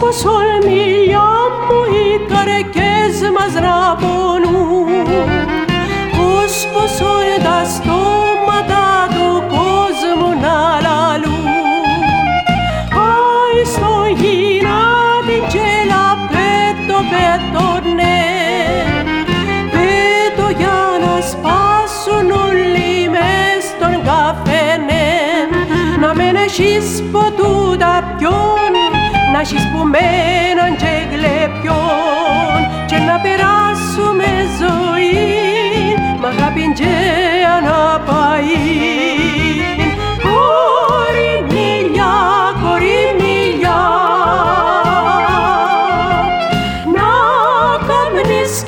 πως ολμήλια μου οι καρκές μας ραπονούν ως πως όλα τα στόματα του κόσμου να λαλούν. Άι στο γυνάτι και λαπέτο πέτο ναι. Πέτο για να σπάσουν όλοι μες τον καφενέ να μην έχεις ποτούτα ποιον να έχεις που μέναν και γλεπιόν και να περάσουμε ζωή μ' αγάπη και αναπαΐ Κοριμίλια, κοριμίλια να κάμνεις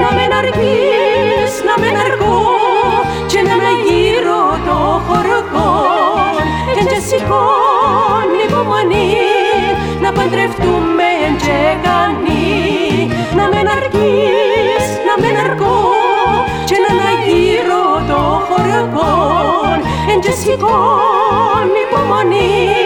να με αρκείς, να με αρκώ και να με γύρω το χωροκό και και σηκώνει υπομονή να παντρευτούμε και κανεί να με αρκείς, να με αρκώ και να με γύρω το χωροκό και σηκώνει υπομονή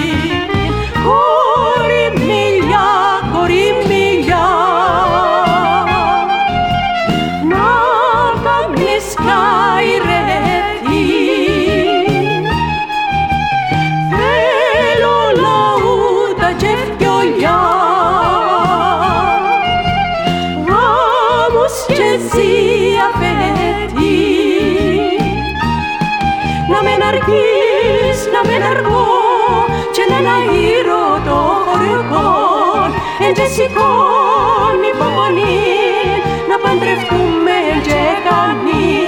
να μεν αρκείς, να μεν αργό και να γύρω το χορηγό εν και σηκώνει υπομονή να παντρευτούμε και κανεί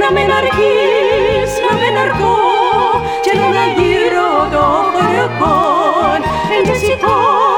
να μεν αρκείς, να μεν αργό και να γύρω το χορηγό εν και σηκώνει